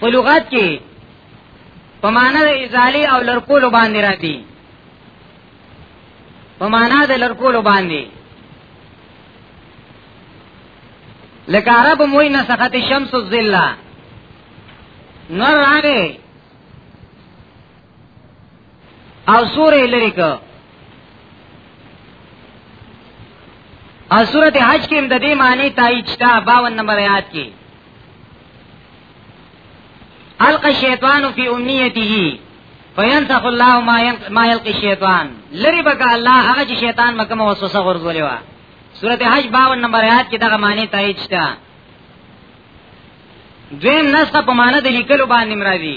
په لغت کې په معنا د ازاله او لرکول باندې راځي په معنا د لرکول باندې لکه عرب موي نسخت شمس الظلہ نور راغه او سورې لري که او سورت حج کې د دې معنی تایید شته 52 نمبر آیات کې الق الشیطان فی امنیته فینسخ الله ما ما یلق الشیطان لری بک الله هغه چې شیطان مکه وسوسه ورغولې و سورت حج 52 نمبر آیات کې دغه معنی تایید شته دویم نسخه په معنی د لیکلو باندې مرادي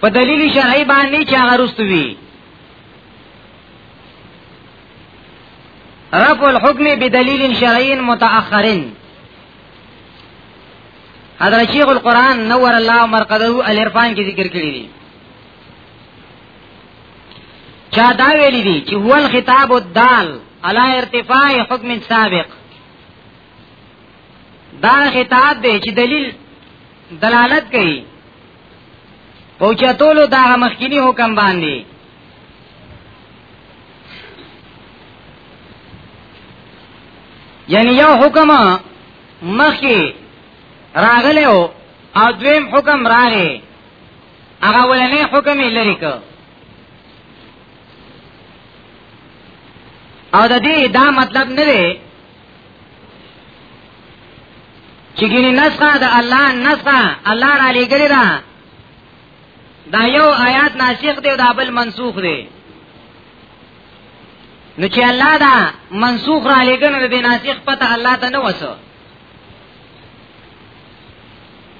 په دلیل شرعي باندې چې هغه رستو وي رفع الحكم بدلیل شرعي متأخر حضرت شیخ القرآن نور الله مرقده الارفان کې ذکر کړی دی چا دا ویلی دی چې هو الخطاب الدال على ارتفاع حکم سابق دا خطاب دی چې دلیل دلالت کوي او چتولو دا مخکینی حکم باندې یعنی یو حکم مخکی راغلی او دویم حکم راغی هغه ولنې حکم یې لري کو او د دې دا مطلب نه دی چې ګینه نسخه د الله نسخه الله را لګری دا دا یو آیات ناسخ دی او دا بل منسوخ دی نو چې الله دا منسوخ را لګنه د ناسخ پته الله ته نه وسو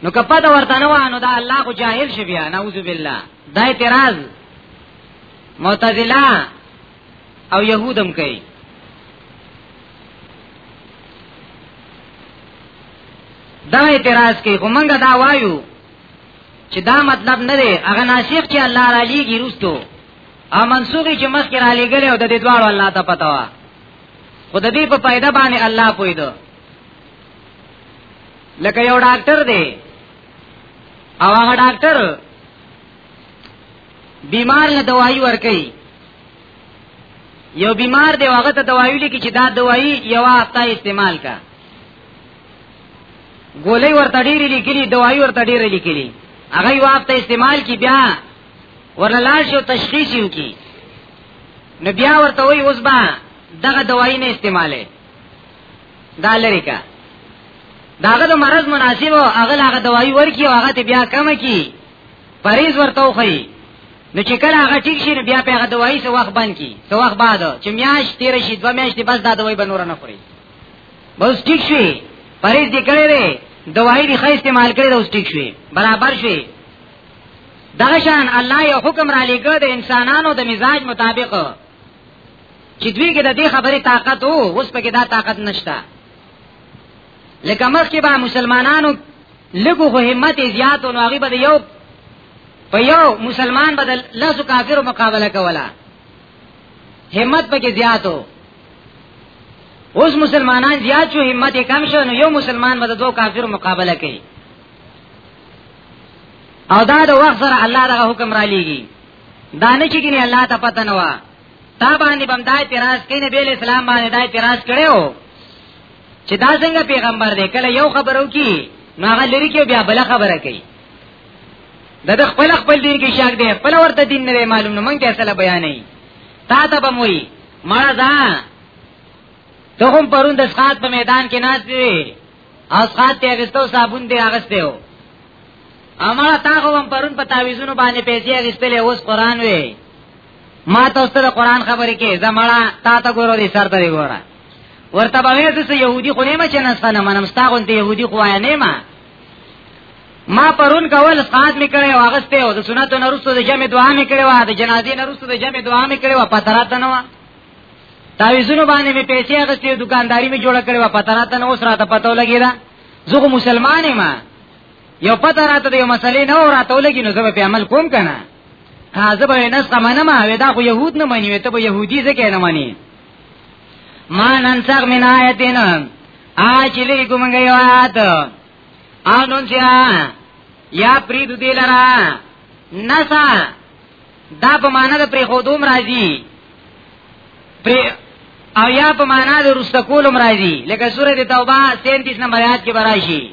نو کپا دا ورته نه وانه دا الله کو جاهل شي بیا نعوذ بالله دا اعتراض معتزله او يهودم کوي دا اعتراض کوي خو مونږ دا وایو چې دا مطلب نه دی هغه ناسیخ چې الله را لېږي روستو او منسوخي چې مخکې را لېږلی او د دې دواړو الله ته پته وه خو د دې په پیدا باندې الله پوهېده لکه یو ډاکټر دی او هغه ډاکټر بیمار له دوايي ورکي یو بیمار دی هغه ته دوايي لیکي چې دا دوايي یو هفته استعمال کا ګولې ورته ډېری لیکلي دوايي ورته ډېری لیکلي هغه یو هفته استعمال کی بیا ورلاړ شو تشخیص یو کی نو بیا ورته وای اوس با دغه دوايي نه استعماله دا لري کا داغه د مرض مناسب او هغه هغه دوايي ورکی او هغه ته بیا کم کی پریز ورته وخی نو چې کله هغه ټیک شي بیا په هغه دوايي څو وخت باندې کی څو وخت بعد چې میاش تیر شي دوه میاشتې بس دا دوايي بنور نه خوري بس ټیک شي پریز دې کړې ده دوايي دې خې استعمال کړې ده اوس ټیک شي برابر شي دغه شان الله یو حکم را لګو د انسانانو د مزاج مطابق چې دوی کې د دې خبرې طاقت وو اوس په کې دا طاقت نشته لکه مخکې به مسلمانانو لګو خو همت زیات نو هغه به یو په یو مسلمان بدل لاسو کافرو مقابله کولا همت پکې زیاتو اوس مسلمانان زیات شو همت یې کم شو نو یو مسلمان به د دوه کافرو مقابله کوي او دا د وخت سره الله دغه حکم را لېږي دا نه چې ګنې الله ته پته نه وه تا باندې بم دا اعتراض کینې بیل اسلام باندې دا اعتراض کړو چې دا څنګه پیغمبر دی کله یو خبرو کی نو هغه لري کې بیا بل خبره کوي دا د خپل خپل دین کې شک دی خپل ورته دین نه معلوم نه مونږ ته اصله بیان نه تا ته به موي مړه ځا ته هم پرون د سخات په میدان کې ناز دی او سخات ته غستو صابون دی اغستو اما تا هم پرون په تعویذونو باندې پیسې غستلې اوس قران وی ما ته ستاسو قران خبرې کې زمړه تا ته ګورو دي سر ته ګوره ورته باندې څه يهودي خو نه مچ نه ستنه منم ستا غونته يهودي خو نه ما ما پرون کول سقات میکړې واغسته او د سنتو نرسو د جمع دعا میکړې وا د جنازې نرسو د جمع دعا میکړې وا پترات نه وا تعویذونو باندې می پیسې اغستې دکانداری می جوړ کړې وا پترات نه اوس راته پتو لګی دا زه مسلمان ما یو پترات د یو مسلې نه راته لګی نو زه په عمل کوم کنه ها زه به نسخه منم او دا خو يهود نه مني ته به يهودي ځکه نه مني ما ننسخ من آیتین آج لری گمگه یو آیت او ننسیا یا پریدو دی لرا نسا دا په معنا د پری خودوم راځي پری او یا په معنا د رستقولم راځي لکه سوره توبه 37 نمبر آیات کې براشي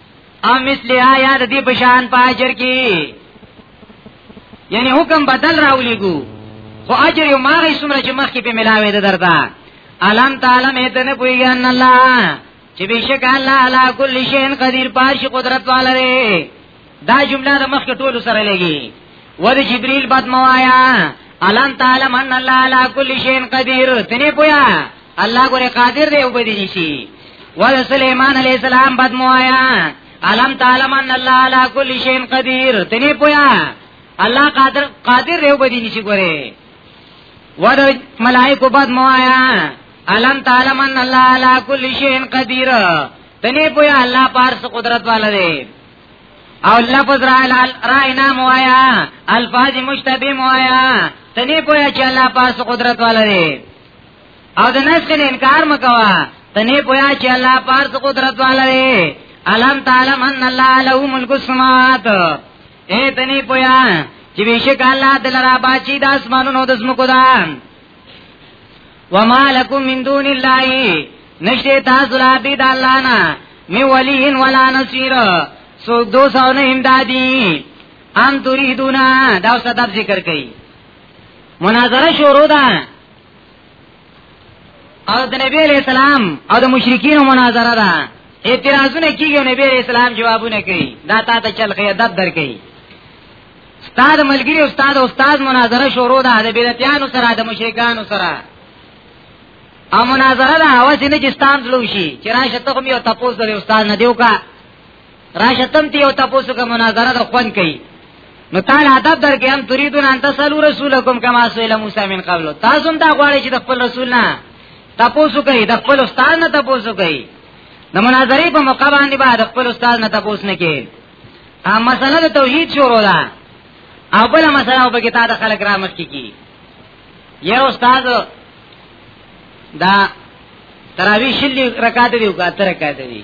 او مثلی آیا د دې پشان په اجر کې یعنی حکم بدل راولېګو خو اجر یو ماغی سمره چې مخکې په ملاوي ده درته علم تعالی مې ته نه پوي ان الله چې بشک الله علا کل شی قدیر پاش قدرت والره دا جمله د مخکې ټولو سره لګي ور جبريل بد موایا علم تعالی ان الله علا کل شی قدیر تنه پویا الله ګوره قادر دی وبدی نشي ول سليمان عليه السلام بد موایا علم تعلم ان الله على كل شيء قدير تنه پویا الله قادر قادر دی وبدی نشي ګوره ور ملائکه بد موایا علم تعلم ان الله على كل شيء قدير تنه پویا الله پارس قدرت والا دی او لفظ راینا موایا الفاظ مشتبه موایا تنی پویا چې الله پاس قدرت والا دی او د نسخ نه انکار مکوا ته نه پویا چې الله پارس قدرت والا دی علم تعلم ان الله له ملک السماوات اے ته نه پویا چې بشک الله دلرا باچی د اسمانونو د زمکو دا وما لكم من دون الله نشته تاسو را دي د الله نه می ولین ولا نصير سو دو سو نه امدادي ان تريدونا دا ستاسو ذکر کوي مناظره شروع ده او د نبی علیہ السلام او د مشرکین مناظره ده اعتراضونه کیږي او نبی علیہ السلام جوابونه کوي دا تا ته چل خی ادب در کوي استاد ملګری استاد استاد مناظره شروع ده د بدعتانو سره د مشرکانو سره او مناظره ده هوس نه چې ستان تلو شي چې راشه ته کوم یو تاسو د استاد نه دیو کا راشتم تی او تاسو کوم مناظره د خوان کوي نو تعالی ادب درکې هم تريدون ان تسلو رسولکم کما سئل موسی من قبل تاسو هم دا غواړئ چې د خپل رسول نه تاسو کوي د خپل استاد نه تاسو کوي د مناظرې په موقع باندې به د خپل استاد نه تاسو نه کوي ا مسله د توحید شروع ده او بل مسله په کې تا د خلک را مخ کی یو استاد دا تراوی شلی رکعات دی او کا تر رکعات دی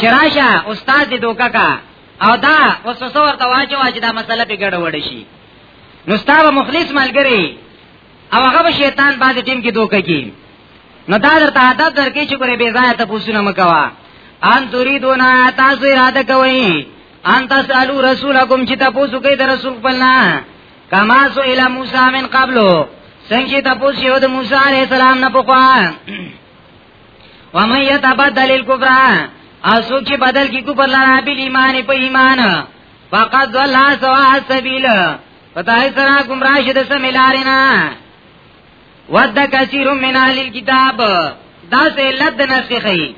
چراشه استاد دې دوکا کا او دا اوس څو ورته واجو چې دا مسله په ګډه وړي شي نو ستاسو مخلص ملګری او هغه شیطان باز ټیم کې دوکا کی نو دا درته عادت درکې چې ګورې بې ځای ته پوښتنه مکوا ان تريدون تاسو اراده کوئ ان تاسو الو رسولکم چې تاسو کوي د رسول پلنا کما سو الی موسی من قبلو څنګه تاسو یو د موسی علی السلام نه پخوا ومن يتبدل الكفر اسو چې بدل کی کو پر لرا بل ایمان په ایمان فقط ضل سوا السبيل پتاي سره گمراه شد سمیلارینا ود کثیر من اهل الكتاب دا سه علت د نسخي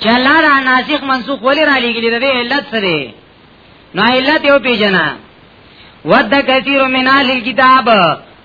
چې الله را ناسخ منسوخ ولې را لګیلی د علت سره نو علت یو پیژنه ود کثیر من اهل الكتاب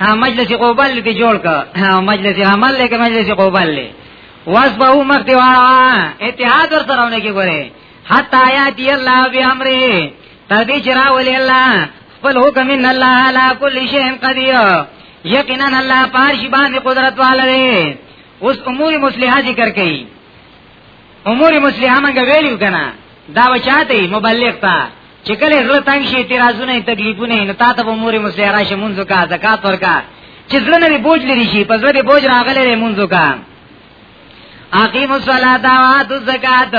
مجلس قوبل دی جوړ کا مجلس عمل له مجلس قوبل له واس به مخ دی واه اتحاد ور سره ونه کی ګوره حتا یا دی الله بی امره تر دې چې راولې الله خپل حکم ان الله علی کل شیء قدیر یقینا الله پارش باندې قدرت والے اوس امور مصلحه ذکر کړي امور مسلمه منګه ویلو کنه دا وچاته مبلغ تا چې کله زړه تنگ شي اعتراضونه تکلیفونه نه تا ته امور مسلمه راشه مونږ کا زکات ورکا چې زړه نه بوج لري شي په زړه بوج راغله مونږ کا اقیم الصلاۃ و اتو الزکات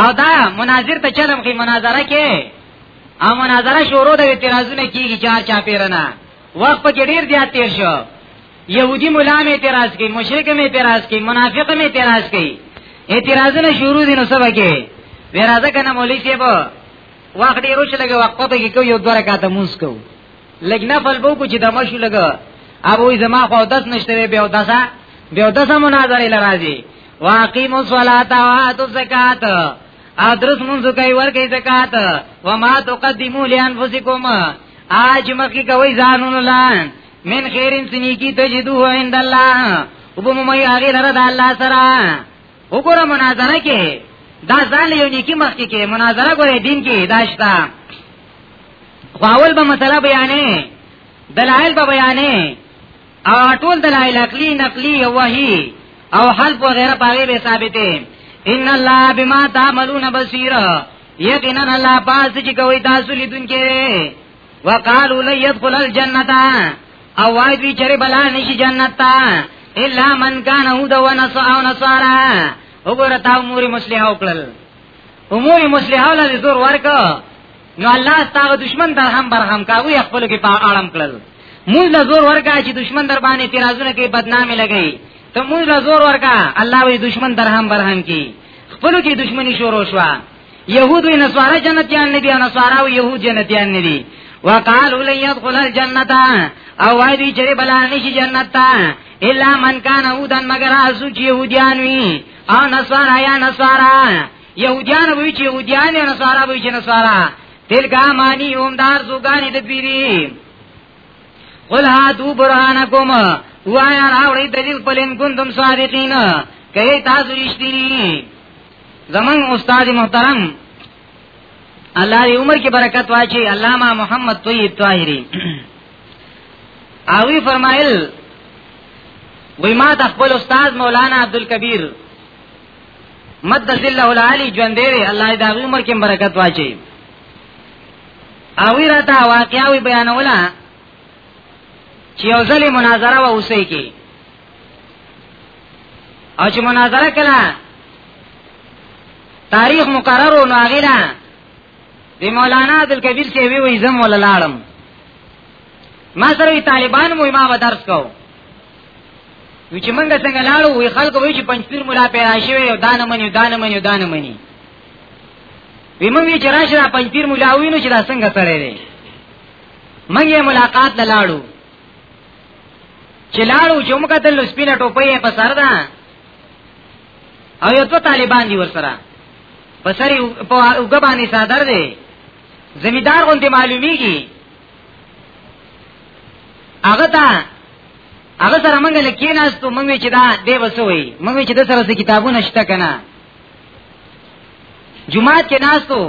او دا مناظر ته چلم کی مناظره کې او مناظره شروع د اعتراضونه کیږي چار چا پیرنه وخت په ډیر زیات تیر شو يهودي مولا مې اعتراض کوي مشرک مې اعتراض کوي منافق مې اعتراض کوي اعتراضونه شروع دي نو سبا کې ورازه کنه مولوی سی په وخت ډیر وش لګي وخت په کې کو یو دوه رکعاته مونږ کو لګ نه فل بو کو چې د مشو لګا ابو زما خو داس نشته به او داسا به او داسا مناظره لراځي واقیم الصلاۃ و اتو زکات ادرس منځ کوي ور کوي زکات و ما تقدمو لانفسکم اج مخکې کوي ځانونو لان من خیرین سنیکی تجدوه عند الله وبمومي هغه لره د الله سره وګوره مناظره کې دا ځان یو نیکی مخ کې مناظره ګوره دین کې داشتا خواول به مسله بیانې دلایل به بیانې او ټول دلایل عقلی نقلی او وحی او حلف وغیرہ پاګه به ثابتې ان الله بما تعملون بصیر یقینا الله پاس چې کوي تاسو لیدونکو وقالو لن يدخل الجنه او وای دوی چرې بلا نشي جنت ته الا من کان هود و نصارا او نصارا وګوره تا امور مصلحه وکړل امور مصلحه ول زور ورک نو الله ستاسو دشمن در هم برهم کاوی خپل کې په اړم کړل موږ له زور ورکا چې دشمن در باندې تیرازونه کې بدنامي لګي ته موږ له زور ورکا الله وی دشمن در هم برهم کی خپل کې دشمنی شروع شوه يهود وي نصارا جنتيان نه دي نصارا او يهود جنتيان نه دي وقالوا لن يدخل الجنه او وای دی چې بلا نشي جنت ته الا من کان هودن مگر اسو چې يهوديان وي او نصارا یا نصارا يهوديان وي چې يهوديان او نصارا وي چې نصارا تلګه مانی هم دار زوګانی د پیری قل هاتو برهانکم وایا راوړی دلیل پلین کوندم صادقین کئی تاسو رشتینی زمون استاد محترم الله دې عمر کې برکت واچي علامه محمد طیب طاهری اوی فرمایل وی ما د خپل استاد مولانا عبدالکبیر مد ذله العالی ژوند دی الله دې عمر کې برکت واچي اوی راته واقعاوی بیانوله چې یو ځلې مناظره و اوسې کې او چې مناظره کړه تاریخ مقرر و نو هغه نه د مولانا عبدالکبیر سی وی وی زم ولا لاړم ما سره طالبان مو ما به درس کو وی چې موږ څنګه لاړو وی خلکو وی چې پنځپیر مولا پیدا شوی او دانه منی دانه منی دانه منی وی موږ چې راشه را پنځپیر مولا وینو چې دا څنګه سره دی موږ یې ملاقات لاړو چلاړو چې موږ ته لسپینه ټوپۍ په سر ده او یو څو طالبان دي ورسره په سری په وګ باندې صادر دي زمیدار غونډه معلومیږي هغه ته هغه سره موږ لکیناستو موږ چې دا دی وسوي موږ چې د سره کتابونه شته کنه جمعه کې ناستو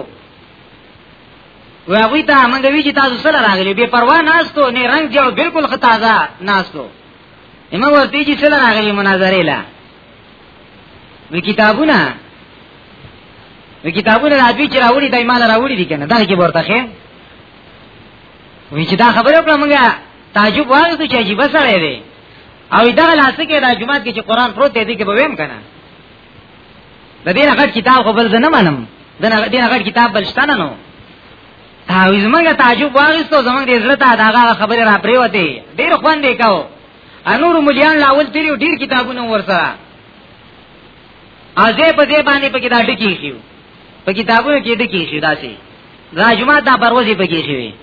و هغه ته موږ وی چې تاسو سره راغلي بے پروا ناستو نه رنگ جوړ بالکل خطازه ناستو امام ورته چې سره راغلي مناظره لا وی کتابونه وی کتابونه راځي چې راوړي دای مال راوړي دي کنه دا کې ورته خې وی چې دا خبره کړم موږ تعجب وایو چې عجیب سره دی او دا لاسکه دا جمعه کې چې قران پروت دی کې به ویم کنه د دې نه غټ کتاب خو بل نه منم د دې نه غټ کتاب بل شته نه نو او زمونږ تعجب واغستو زمونږ د عزت دغه خبره را پریوته ډیر خوان دی کاو انور مليان لاول تیری ډیر کتابونه ورسره ازه په دې باندې په کتاب ډکی شي په کتابونو کې ډکی شي داسي راجمه دا پروازي پکې شي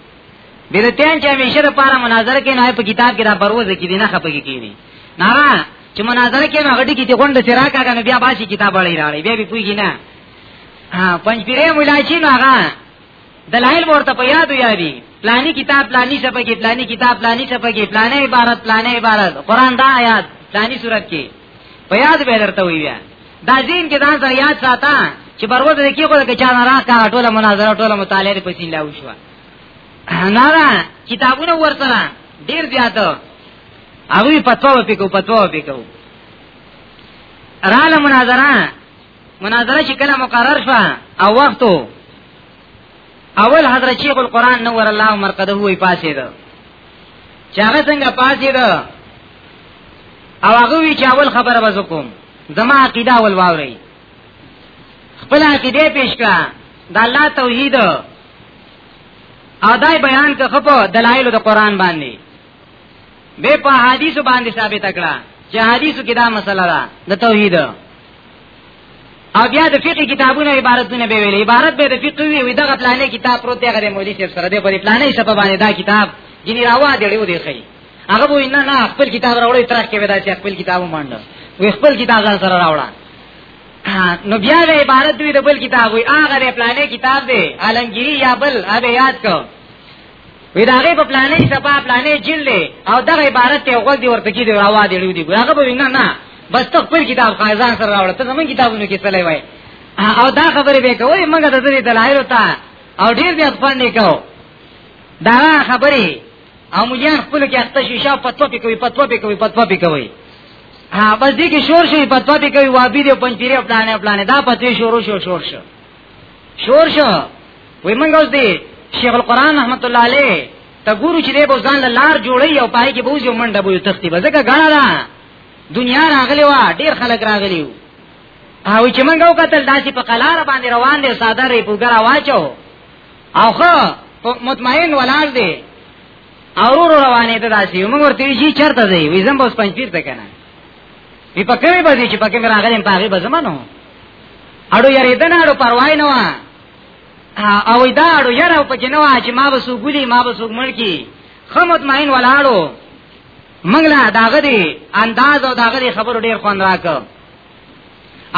بیرتیان چې همیشه لپاره مناظره کې نه په کتاب کې را بروز کې دي نه خپګي کیږي نه چې مناظره کې نه غټي کې ته غونډه سره کاګه نو بیا باسي کتاب اړې راړې بیا به پويږي نه ها پنځ پیرې مولا چې نو هغه دلایل ورته په یادو یادي پلاني کتاب پلاني صفه کې پلاني کتاب پلاني صفه کې پلاني عبارت پلاني عبارت قران دا آیات پلاني صورت کې په یاد به درته وي بیا دا ځین کې ځان سره یاد ساته چې بروز کې خو د چا نه راکا ټوله مناظره ټوله مطالعه په سین لاو شو نارا کتابونه ورسره ډیر زیات هغه پتو پکو پتو پکو رااله مناظره مناظره چې کله مقرر شو او وختو اول حضرت شیخ القران نور الله مرقده وی پاسې ده چې هغه څنګه پاسې ده او هغه وی چې اول خبره وځو کوم زما عقیده ول واوري خپل عقیده پیش کړه د الله توحید اداي بیان که خپو دلایل د قران باندې به په حدیث باندې ثابت کړه چې حدیثو کې دا مسله ده د توحید او بیا د فقې کتابونو عبارتونه به ویل عبارت به د فقې وی وي دغه پلانې کتاب پروت دی غره مولوی صاحب سره دی په پلانې سبب باندې دا کتاب جنی راوا دی ډیو دی خي هغه وای نه نه خپل کتاب راوړی ترخ کې ودا چې خپل کتاب ومانډه وی خپل کتاب سره راوړه نو بیا د عبارت دوی د بل کتاب وي هغه د پلانې کتاب دی عالمگیری یا بل هغه یاد کو وی داغه په پلانې سبا پلانې جیل دی او دغه عبارت ته غوږ دی ورته کیږي راوا دی دی هغه به نه نه بس ته خپل کتاب خایزان سره راوړ ته زمون کتابونو کې تللی وای او دا خبره به کوي موږ د دې دلایل ته او ډیر بیا ځوان نه کو دا خبره امولیان خپل کې اخته شي شاو پتو پی کوي پتو پی کوي پتو پی کوي ها بس دې کې شور شي پتو پی کوي وابي دې پنځيري پلانې پلانې دا پتو شروع شو شور شو شور شو وای موږ اوس دې شیخ القران رحمت الله علیه ته ګورو چې دې بوزان لار جوړي او پای کې بوزي منډه بوزي تختی بزګه غاڼه ده دنیا راغلی و ډیر خلک راغلی و او چې موږ وکتل داسې په قلار باندې روان دي ساده ری پوګرا واچو او خو مطمئن ولال دی اورور روانه ته داسي موږ ورته وی چرته دی وی زم بس پنځ پیر ته کنه وی په کومه باندې چې پکې راغلم په هغه بزمانو اړو یری دنه اړو پروايي نه او دا اړو یره په کې نه وا چې ما وسو ګولي ما وسو ملکی خمت ماین ولاړو منګلا داغه دی انداز او داغه دی خبرو ډیر خوان راکړ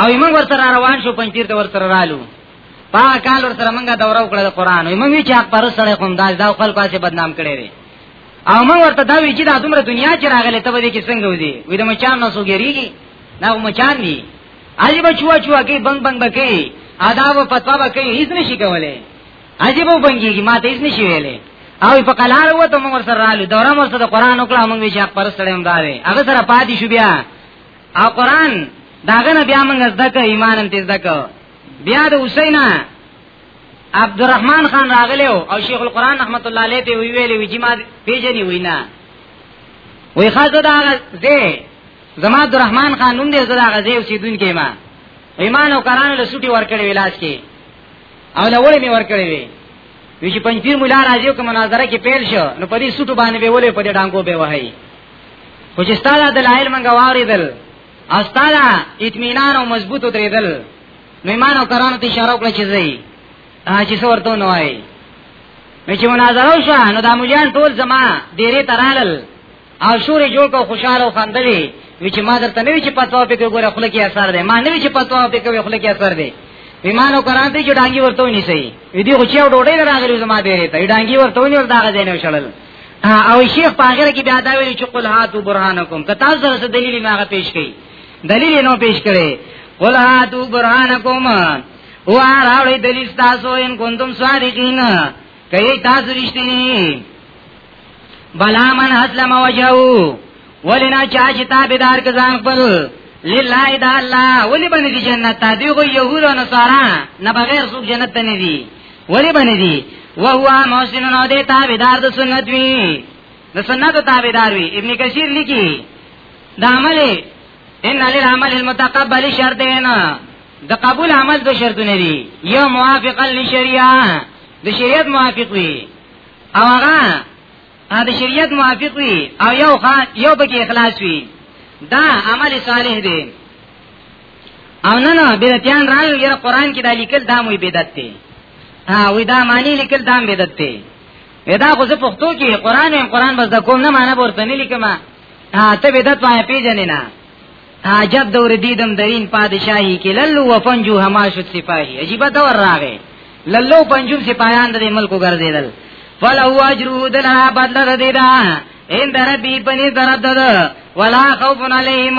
او موږ ورسره روان شو پنځیر ته ورسره رالو پا کال ورسره موږ دوره وکړه د قران او موږ چې حق پر سره کوم دا دا خپل پاسه بدنام کړي دي او موږ ورته دا وی چې دا دومره دنیا چې راغله ته به دې کې څنګه ودی وې د مچان نه سوګریږي نه مچان دي عجیب چوا چوا کې بنګ بنګ بکې ادا و پتوا بکې هیڅ نشي کولای عجیب وبنګيږي ما ته هیڅ نشي ویلې او په قلار وته موږ سره رالو دوره مو سره قران وکړه موږ یې حق پر سره هم دا وی هغه سره پاتې شو بیا او قران داغه نه بیا موږ زده کړ ایمان هم زده کړ بیا د حسین عبدالرحمن خان راغلی او شیخ القران رحمت الله علیه ته ویلې وی چې ما پیژنې وینا وی خاصه دا زه زما عبدالرحمن خان نوم دې زړه غزې اوسیدونکې ما ایمان او قران له سټي ورکړې ویلاس کې او له وړې می ورکړې وی وی چې پنځیر مولا راځي کوم مناظره کې پیل شو نو په دې سټو باندې به ولې په دې ډانګو به وهي خو چې ستاله دلایل منګه واریدل او ستاله اطمینان او مضبوط درېدل نو ایمان او قران ته اشاره وکړه چې زی چې څورته نه وای مې چې مناظره وشو نو د امولیان ټول زما ډیره ترالل او شور جوړ کو خوشاله او خندلې وی چې ما درته نه وی چې پتو په کې ګوره خلک یې اثر دی ما نه وی چې پتو په کې خلک یې اثر دی ایمان او قران ته چې ډانګي ورته ونی سي دې خو چې ډوډۍ راغلی زما ډیره ته ډانګي ورته ونی ور داغه ځای نه شړل او شیخ په هغه کې بیا دا ویل چې قل هاتو برهانکم که تاسو سره دلیل ما هغه پیش کړي دلیل نو پیش کړي قل هاتو برهانکم او راوړی دلیل تاسو ان کوندم صادقین کای تاسو رښتینی بلا من اسلم وجهو ولنا چا چې تابعدار کزان خپل لله د الله ولی باندې جنت ته دی غو يهود او نصارا نه بغیر څوک جنت ته نه دی ولی بنی دی وهو محسن نو دې تابعدار د سنت وی د سنت تابعدار وی ابن کثیر لیکي د عمل ان للعمل المتقبل شرطین د قبول عمل دو شرطونه دي یو موافقا للشریعه د شریعت موافق وي او هغه د شریعت موافق وي او یو خا یو بګي اخلاص وي دا عمل صالح دی او نه نه بدعتيان راغلي یره قران کې دا لیکل دا مو بدعت دی ها وې دا معنی لیکل دا بدعت دی ودا خو زه پښتو کې قران او قران بس د کوم نه معنی ورته نه لیکم ته بدعت وای پیژنې نه عجب دور دیدم درین پادشاہی کې للو و پنجو هما شد سپاهی عجیب دور راغې للو پنجو سپاهیان د ملکو ګرځیدل فلو اجرو دلا بدل دیدا ان دربی پنی درد ولا خوف علیهم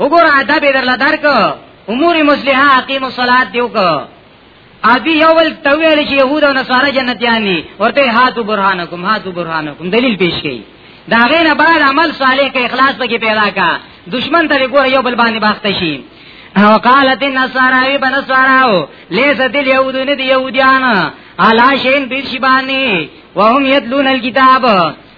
وګوره ادب درل درک امور مصلحه اقیم الصلاه دیو کو ادي یو ول تویل چې يهود او نصارا جنتیان دي ورته هاتو برهانکم هاتو برهانکم دلیل پیش کړي دا غینه بعد عمل صالح کې اخلاص پکې پیدا کا دشمن ته ګور یو بل باندې باخت شي او قالت النصارى بنصاراو ليس دل يهود نه دي يهوديان علا شين بيشباني وهم يدلون الكتاب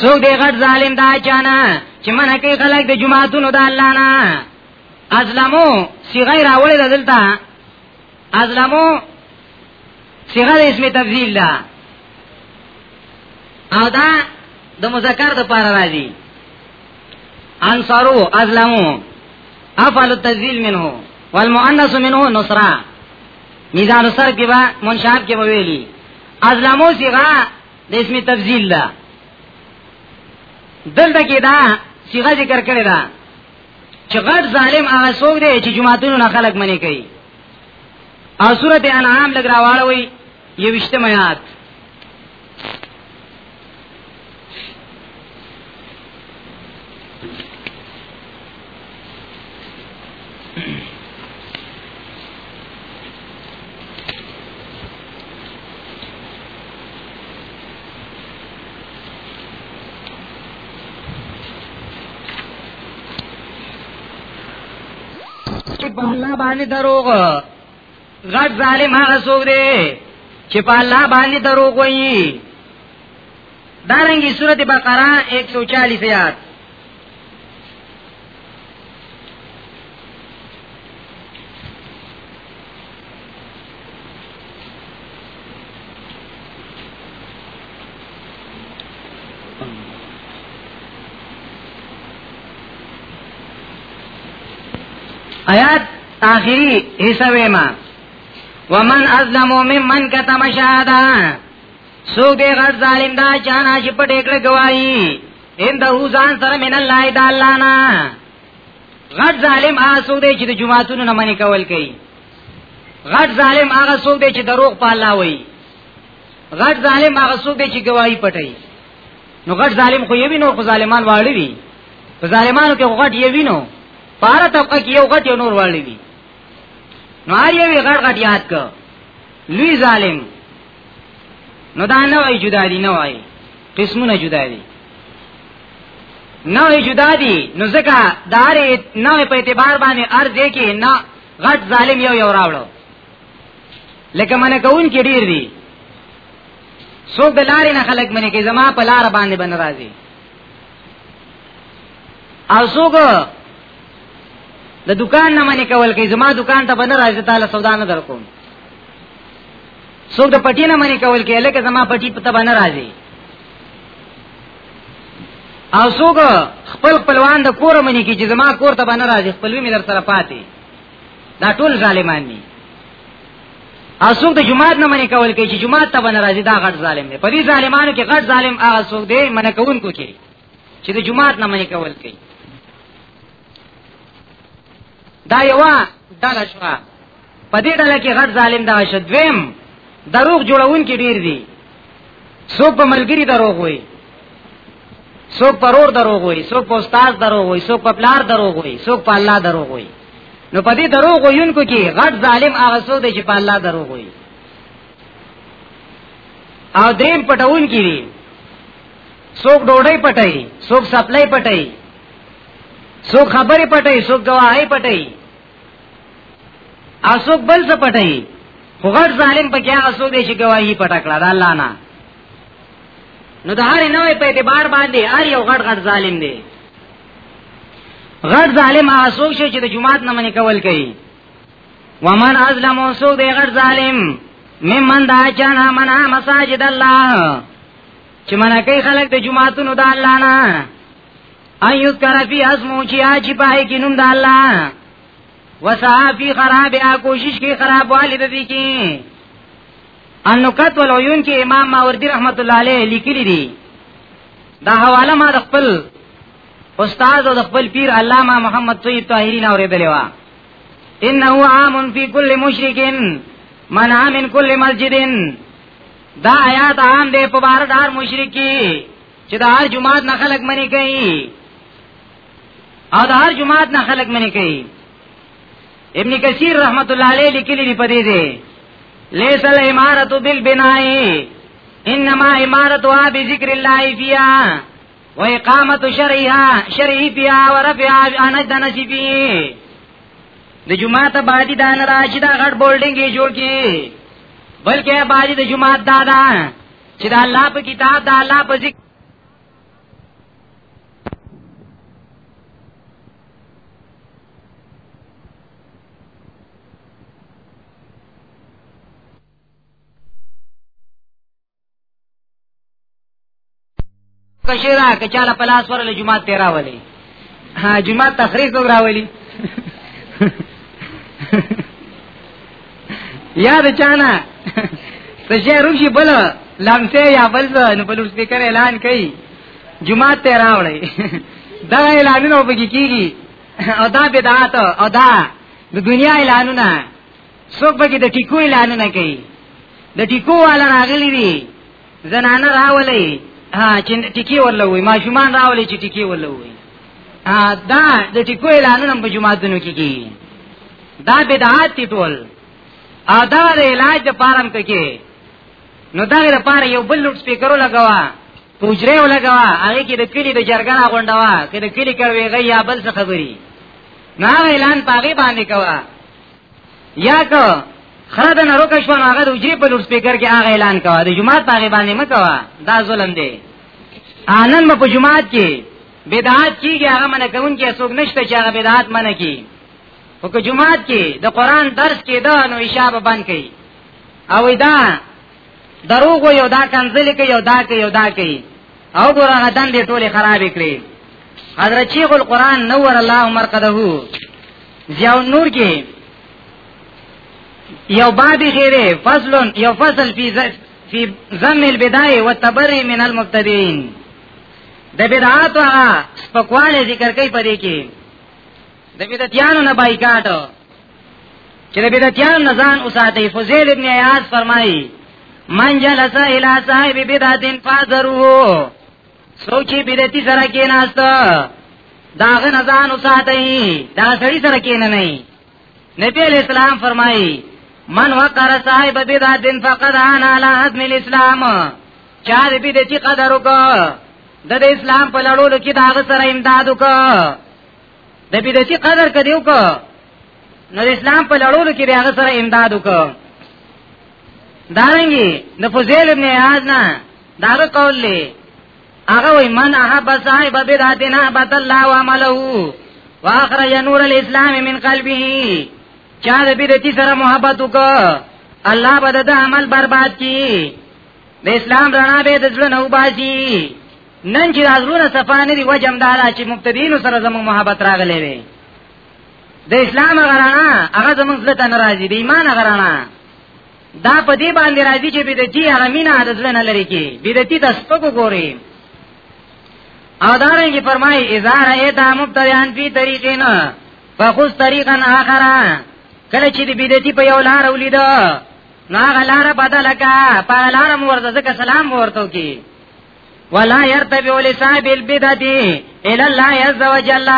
څوک دی غټ ظالم دا چانه چې منه کوي خلک د جماعتونو د الله نه ازلمو سی غیر اولې دلته ازلمو سی غیر اسم تفضیل ده او دا د مذکر د پاره راځي انصارو ازلمو افعل التذلیل منه والمؤنث منه نصرا میزان سر کې با منشاب کې ویلي ازلمو صيغه د اسم تفضیل ده دلته کې دا صيغه ذکر کړی دا چې غټ ظالم هغه څوک دی چې جماعتونو نه خلق منی کوي او سورته انعام لګ راوړوي یوشته میات په الله باندې دروغ غټ ظالم هغه څوک دی چې په الله باندې دروغ وایي دارنګي سورته بقره 140 یاد آیات آخری حصہ ویما ومن ازلم ممن کتم شهاده سو دې غر ظالم دا چانه چې پټ کړه گواہی ان ده ځان سره من الله د الله نه غټ ظالم هغه څوک دی چې د جمعاتونو نه منې کول کوي غټ ظالم هغه څوک دی چې دروغ په الله وایي غټ ظالم هغه څوک دی چې گواہی پټي نو غټ ظالم خو یوی نو خو ظالمان واړی وي په ظالمانو کې غټ یوی نو پاره طبقه کې یو غټ یو نور واړی وي نو هر یوی غټ غټ یاد کو لوی ظالم نو دا نه وای جدا دي نه وای قسمونه جدا دي نوې جدا دي نو ځکه داري نوې په اعتبار باندې ار دې کې نه غټ ظالم یو یو راوړو لکه منه کوون کې ډیر دي څوک د لارې نه خلک منه کې زما په لار باندې بن راځي او څوک د دکان نه منه کول کې زما دکان ته بن راځي تعالی سودا نه درکوم څوک د پټی نه منی کول کې لکه زما پټی په تبه نه راځي او څوک خپل خپلوان د کور منی کې چې زما کور ته باندې راځي خپلوي مې در سره پاتې دا ټول ظالمان دي او څوک د جماعت نه منی کول کې چې جماعت ته باندې راځي دا غټ ظالم دی په دې ظالمانو کې غټ ظالم هغه څوک دی منه کوونکو کې چې د جماعت نه منې کول کوي دا یو ډله شو په دې ډله کې غټ ظالم دا شدویم دروغ جوړون کې ډیر دي څوک په ملګری دروغ وایي څوک په رور دروغ وایي څوک په استاد دروغ وایي څوک په پلار دروغ وایي څوک په الله دروغ وایي نو په دې دروغ وایونکو کې غټ ظالم هغه څوک دی چې په الله دروغ وایي او دریم پټون کې دي څوک ډوډۍ پټي څوک سپلای پټي څوک خبرې پټي څوک گواهی پټي اسوک بل څه پټي خو غټ ظالم په کې هغه څوک دی چې گواهی پټ کړه دا الله نه نو د هر نوې په اعتبار باندې هر یو غټ غټ ظالم دی غټ ظالم هغه څوک چې د جماعت نه منې کول کوي ومن ازلمو سو دی غر ظالم ممن دا چانا منا مساجد الله چې منه کوي خلک د جمعاتونو د الله نه ايو کرفي اسمو چې اچ پای کې نوم د الله وصحافي خراب یا کوشش کې خراب والي به کې انکت والعیون کې امام ماوردی رحمت الله علیه لیکلی دی دا حواله ما د خپل استاد او د خپل پیر علامه محمد طیب طاهری نه اورېدلې و انه عام فی کل مشرکین منع من کل مسجدین دا آیات عام دی په بار دار مشرکی چې د هر جماعت نه خلق منی کوي او د هر جماعت نه خلق منی کوي ابن کثیر رحمت الله علیه لیکلی دی په دې دی لیس الامارت بالبناء انما امارتها بذکر الله فيها واقامت شرعها شرعي فيها ورفع عن الدنس فيه د جمعه ته باندې دان راشي دا غټ بولډینګ جوړ کی بلکې باجی د جمعه دادا چې د الله په کتاب د الله په ذکر کشرا کچاله پلاس ورله جمعه تیرا ولی ها جمعه تخریق راولی یا د چانا څه شي روشي بل لمسه یا بل څه نو بل سپیکر اعلان کوي جمعه ته راوړی دا اعلانونه وبګی کیږي او دا بدعات او دا د دنیا اعلانونه څوک به د ټیکو اعلانونه کوي د ټیکو والا راغلي دي زنانه راولي ها چې ټیکی ولوي ماشومان راولي چې ټیکی ولوي دا د ټیکو اعلانونه په جماعتونو کې کیږي دا بدعات دي ټول ادا د علاج د پارم کې نو دا د پاره یو بل لوډ سپیکرو لګوا پوجره ولګوا هغه کې د کلی د جرګنا غونډوا کې د کلی کړوي غي یا بل څه خبري نه اعلان پاغي باندې کوا یا که خره د نرو کښ ونه هغه د اجری په لوډ سپیکر کې هغه اعلان کوا د جمعات هغه باندې مکوا دا ظلم دی انن په جمعات کې بدعات کیږي هغه منه کوم کې څوک نشته چې هغه بدعات منه کی او که جمعات کې د قران درس کې دا نو حساب بند کړي او دا دروغ یو دا کنځل کې یو دا کې یو دا کې او ګور هغه دندې ټوله خراب کړې حضرت شیخ القران نور الله مرقده ضیاء نور کې یو باب خیره فصل یو فصل فی فی ذم البدای والتبری من المبتدین د بدعات هغه سپکواله ذکر کوي پدې کې د بدعتانو نه بایکاټ چې د بدعتيان نه ځان وساتي فضیل ابن عیاض فرمایي من جلس الى صاحب بدعتن فاذروه سوچي بدعتي سره کې ناشته داغه نه ځان وساتي دا سړي سره کې نه نه نبی علیہ السلام فرمایي من وقر صاحب بدعتن فقد عان على حزم الاسلام چا دې بدعتي قدر وکړه د اسلام په لړولو کې داغه سره امداد وکړه د بدعتي قدر کړي وکړه نو اسلام په لړولو کې هغه سره امداد وکړه دارنګي د فضیل ابن عیاض نه داغه قول لې هغه وای من احب صاحب بدعتنا بت الله وعمله واخرج نور الاسلام من قلبه چا د بدعتي سره محبت وکړه الله بد د عمل برباد کی د اسلام رڼا به د ځل نو باسي نن چې ازرونه صفانه دی وجم دا چې مبتدین سره زموږ محبت راغلې وي د اسلام غرانا هغه زموږ زړه ته ناراضي دی ایمان غرانا دا په دې باندې راځي چې بدعتي هغه مینا د زړه نه لري کی بدعتي د سپکو ګوري او دا رنګي فرمایي اذا ایت مبتدیان فی طریقین فخذ طریقا اخر کله چې د بدعتي په یو لار ولید نو هغه لار بدل کا په لار مورده ځکه سلام ورته کی ولا يرتب لصاحب البدعه الى الله عز وجل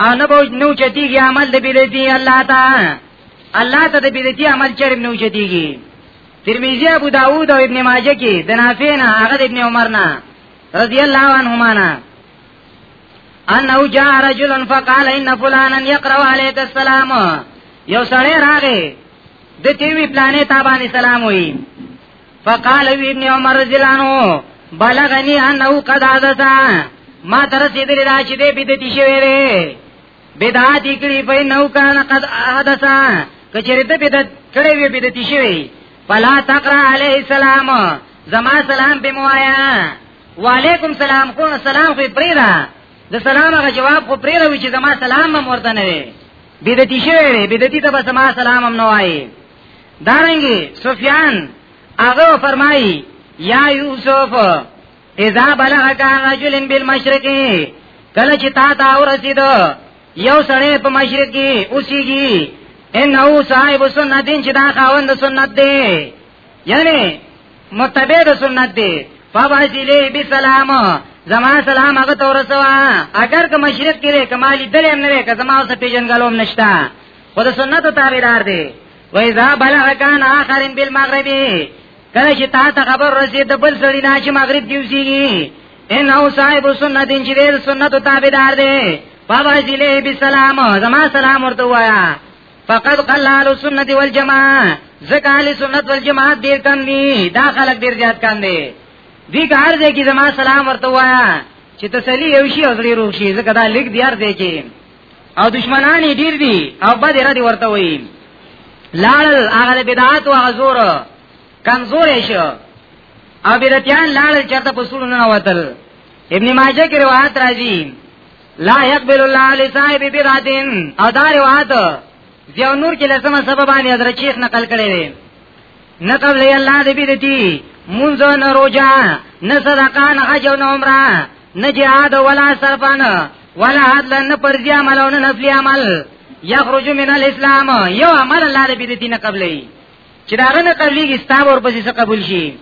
او نه بوج نو چتیږي عمل د بدعتي الله تا الله ته د بدعتي عمل چرم نو چتیږي ترمذی ابو داوود او ابن ماجه کې د نافع نه هغه ابن عمر نه رضی الله عنهما نه انه جاء رجل فقال ان فلانا يقرا عليك السلام یو سړی راغی د تیوی پلانې تابانی سلام وی فقال ابن عمر رضی الله عنه بلغني انه قد عادتا ما تر رسیدلی دا چې دې بدعتي شوی دی بدعت کړي په نو کان قد حدثا کچری ته بدعت کړي وی بدعتي شوی فلا تقرا علی السلام زما سلام به موایا وعلیکم سلام کو سلام خو پریرا د سلام هغه جواب خو پریرا وی چې زما سلام هم ورته نه وی بدعتي شوی بدعتي ته به زما سلام هم نه وایي دارنګي سفیان هغه فرمایي یا یوسف اذا بلغ کان رجل بالمشرق کله چې تا ته ورسید یو سړی په مشرق کې اوسېږي انه صاحب سنت چې دا خاوند سنت دی یعنی متبع د سنت دی فباسلی بسلام زما سلام هغه تورسوا اگر که مشرق کې کمالی دلې هم نه که زما اوس پیژنګلوم نشتا خو د سنتو تابعدار دی و اذا بلغ کان اخر بالمغرب کله چې تا ته خبر رسید بل سړی نه چې مغرب دی وسیږي ان او صاحب سنت چې د سنتو تابعدار دی بابا جلی بسلام زما سلام ورته وایا فقد قلال السنه والجماعه زکال سنت والجماعه ډیر کم دي دا خلک ډیر زیات کم دي دی کار دې کې زما سلام ورته وایا چې تسلی یو شي او زړه روښي زکه دا لیک دیار دی کې او دشمنان یې ډیر دي او بد را دي ورته وایي لاړل هغه بدعات او حضور کمزور شو او بدعتيان لاړل چرته په سړو نه وتل ابن ماجه کې روایت راځي لا يقبل الله لصاحب بدعتين او دا روایت ضیاء نور کې لسمه سبب باندې حضرت شیخ نقل کړی دی نه قبل الله دې بدعتي مونږ نه روزه نه صدقه نه حج او نه عمره نه جهاد ولا صرفان ولا عدل نه پرځي عمل او نه نفلي عمل یخرج من الاسلام یو عمل الله دې دې دین قبلې چې دا نه قبلې کتاب اور پسې قبول شي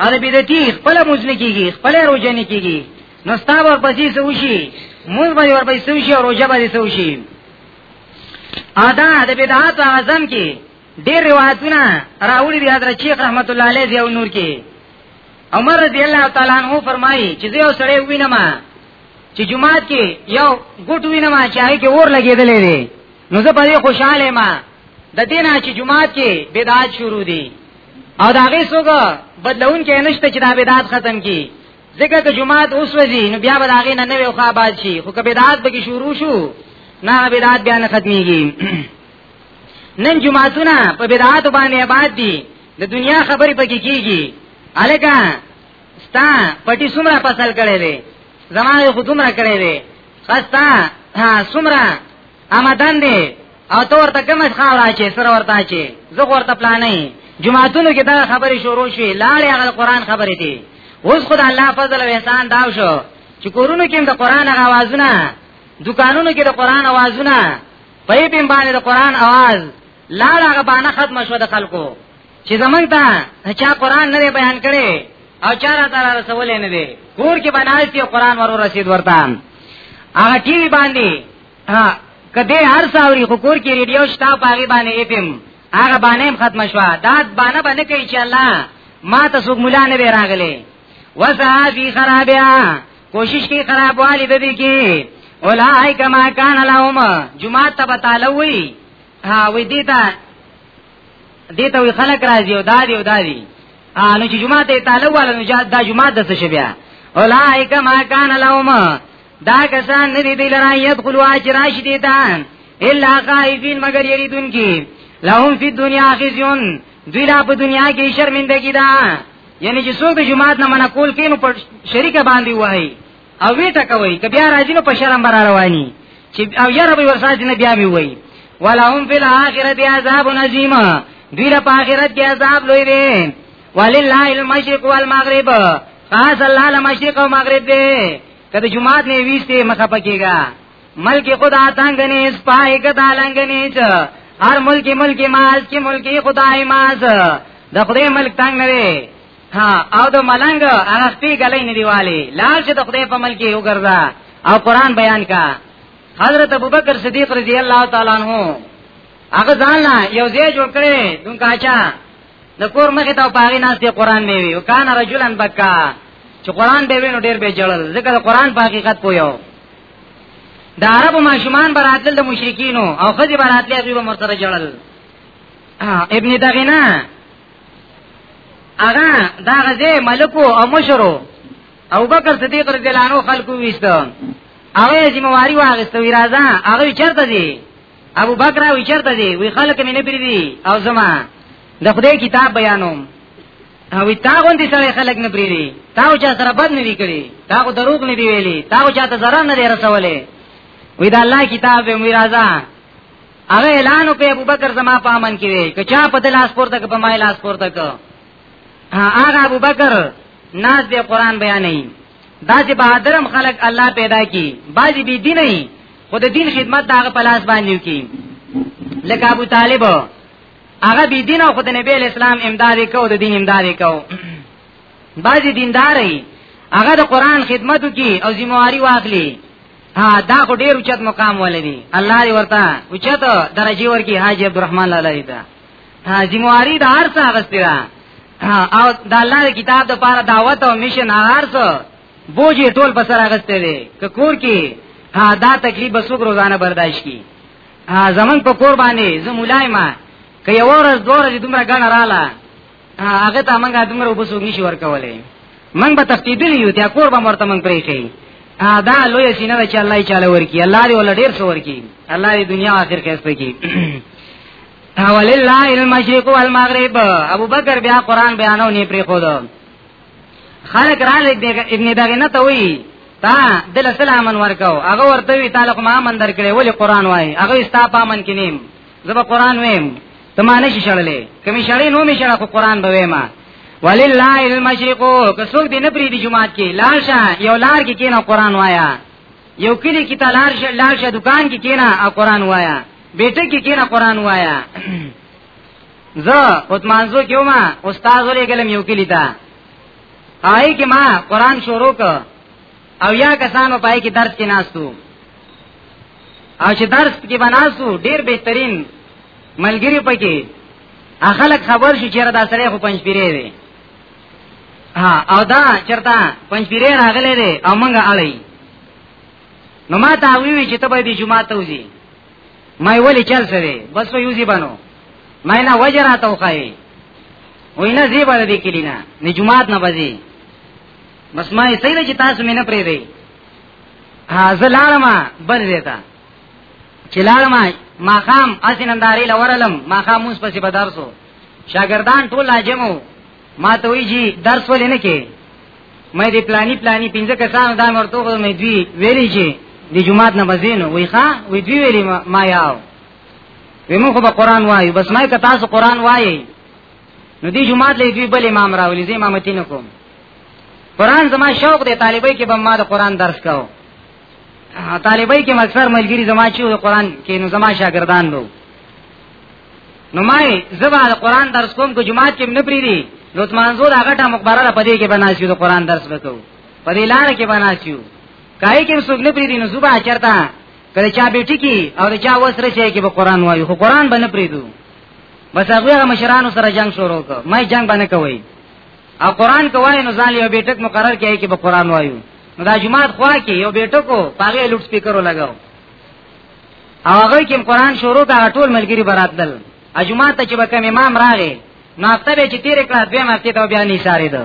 او دې دې تی خپل مزنه کیږي خپل روزه نه کیږي نو ستاب اور پسې سوشي موږ به اور پسې سوشي او روزه به سوشي ادا د بدعات اعظم کې ډېر روایتونه راوړي دي حضرت شیخ رحمت الله علیه او نور کې عمر رضی الله تعالی عنہ فرمایي چې زه یو سړی وینم چې جمعات کې یو ګټ وینم چې هغه کې اور لګېدلې دی نو زه په دې خوشاله ما د دین چې جمعات کې بدعات شروع دي او دا غي څوګ بدلون کې نشته چې دا بدعات ختم کی ځکه چې جمعات اوس وځي نو بیا به دا غي نه نوې خو آباد شي خو که بدعات به شروع شو نه بدعات بیا نه ختميږي نن جمعاتونه په بدعات باندې آباد دي د دنیا خبرې پکې کیږي الګا ستا پټي سمرا فصل کړي دي زمانه خو دومره کړي دي خستا سمرا آمدان دي او تو ورته کوم خاور اچي سر ورته اچي زه ورته پلان نه جمعهتونو کې دا خبرې شروع شي لاړې هغه قران خبرې دي اوس خدای الله فضل او احسان داو شو چې کورونو کې د قران غوازونه دکانونو کې د قران اوازونه په یې باندې د قران आवाज لاړه هغه باندې ختم شو د خلکو چې زمنګ ته چا قران نه بیان کړي او چا را تعالی رسول نه دی کور کې بنایستی قران ورو رسید ورته هغه ټي وي باندې ها کدی هر ساوري خو کور کې ریډیو شتا پاغي باندې ایپم هغه باندې ختم شو دا باندې باندې کوي چې الله ما ته څوک مولا نه راغلي وسا فی خرابیا کوشش کی خراب والی ددی کی اولائک ما کان لهم جمعه تبتالوی ها وې دې ته دې ته وی خلک راځي او دادی او دادی نو چې جمعه ته تعالی والا نو دا جمعه د څه شي بیا اولائک ما کان لهم دا کسان ندی دی لرا یدخلوا اجراش دیتان الا خائفین مگر یریدون کی لهم فی الدنیا خزیون دوی لا په دنیا کې شرمندگی ده یعنی چې څوک د جماعت نه منع کول کینو پر شریکه باندې وایي او وی ټکوي ک بیا راځي نو په شرم بار رواني چې او یا رب ورساج نه بیا وی وای ولهم فی الاخرته عذاب عظیم دوی له اخرت کې عذاب لوی دی ولله المشرق والمغرب خاص الله المشرق او مغرب دی کله جمعات نه ویسته مخه پکېګا ملک خدا تنگنی سپای کدا لنگنی چ هر ملک ملک ماز کی ملک خدای ماز د خدای ملک تنگ نه ها او د ملنګ هغه سپی غلې نه دیواله لال چې د خدای په ملک یو ګرځا او قران بیان کا حضرت ابوبکر صدیق رضی الله تعالی عنہ هغه ځان لا یو ځای جوړ کړي دون کاچا د کور مخې ته پاغي ناس دی قران می وی او کان رجلن بکا چې قران دی وینو ډیر به جړل ځکه د قران په حقیقت پویو د عربو ماشومان براتل د مشرکینو او خځې براتل دوی به مرتره جړل ابن دغینا هغه دا غزه ملکو او مشرو او بکر صدیق رضی الله عنه خلقو ویستو هغه ذمہواری واغستو راځه هغه چرته دی ابو بکر وی چرته دی وی خلک مې نه پریدي او زما د خدای کتاب بیانوم او تا غوندي سره خلک نه پریدي تا او چا سره بد نه دی کړی تا خو دروغ نه دی ویلي تا او چا ته zarar نه دی رسولې وی دا الله کتاب مې راځه هغه اعلان په ابوبکر زما په امن کې وی که چا په دلاس پورته کې په ما لاس پورته کو هغه ابوبکر ناز دې قران بیانې دا چې بهادرم خلق الله پیدا کی باجی بی دین نه خو د دین خدمت داغه په لاس باندې کی لکه ابو طالب هغه بی دین او خو د نبی اسلام امداد کو د دین امداد کو باجی دینداري هغه د قران خدمتو کی او ذمہ واری واخلي ها دا خو ډیر اوچت مقام ولدي الله دې ورته اوچت درجه ورکی حاجی عبدالرحمن لاله دا ها ذمہواری د هر څه غسترا او د الله کتاب د پاره دعوت او میشن هر څه بوجي ټول په سر غسته دي که کور کې ها دا تکلیف بسوک روزانه برداشت کی زمون په قرباني زمولای ما که یو ورځ دوه ورځې دومره غن رااله هغه ته موږ دمر وبسوګ نشي ورکولې موږ به تختیدلی یو ته کور به مرته موږ پرې کوي دا لوی سینه چې الله یې چاله ورکی الله دې ول ډیر سو ورکی الله دې دنیا آخر کې استه کی ولله المشرق والمغرب ابو بکر بیا قران بیانو نه پرې خو دو خلق را لګ دې ابن دغه نه ته وی تا دل سلام ورکاو هغه ورته وی تعالی کوم امن درکړي ولی قران وای هغه استاپامن کینیم زبا قران ویم ته ما نشي شړلې کمی شړې نو می شړه خو قران به ما ولله المشرق که څوک دې نه پری دی جمعات کې لال شه یو لار کې کینه قران وایا یو کلی کې تلار شه لال شه دکان کې کینه او قران وایا بیٹه کې کینه قران وایا زه اوتمانزو کې ما استاد ولې ګلم یو کلی تا آی کې ما قران شروع ک او یا کسانو پای کې درس کې ناستو او چې درس کې بناسو ډیر بهترین ملګری پکې اخلک خبر شو چې دا سره خو پنځ پیری دی ها او دا چرته پنځ پیری راغلی دی او مونږه اړی نو ما ته وی چې ته به د جمعه ته وځي ما ویل چل سره بس یو ځی بنو ما نه وجراته وخایي وینا زیبا د کلینا نه جمعه نه بځي بس ما یې څنګه چې تاسو مې نه پرې دی حاضر لارم بر دیتا چې لارم ما خام اسین انداري لورلم ما خام موس پسې بدرسو شاګردان ټول لاجمو ما ته وی جی درس ولې نه کې مې دې پلاني پلاني پنځه کسانو دا مرته غو مې دوی ویلې چې د جمعات نه بزینو وی ښا وی دوی ویلې ما یاو وی موږ به قران وایو بس مې که تاسو قران وایي نو دې جمعات لې دوی بل امام راولې زې امامتینه کوم قران زما شوق دی طالبای کې به ما د قران درس کاو طالبای کې مکسر ملګری زما چې د قران کې نو زما شاګردان وو نو ما زبا د قران درس کوم کو جمعه کې نه پریری نو منظور هغه ټا مخبره پدې کې بناسي د قران درس وکاو پدې لار کې بناسي کای کې څوک نه پریری نو زبا چرتا کله چا بیٹی کی او چا وسره شي کې به قران وایو خو قران باندې پریدو بس هغه مشرانو سره جنگ شروع وکړ مې جنگ باندې کوي او قران کوی نو ځان یو بیٹک مقرر کړي کې به قران وایو نو دا جماعت خوا کې یو بیٹکو پاغه لوډ سپیکرو لگاو او هغه کې قران شروع کا ټول ملګری براتل اجماعت ته چې به کوم امام راغی نو هفته به چې تیر کړه دوه مرته ته بیا نه ساري ده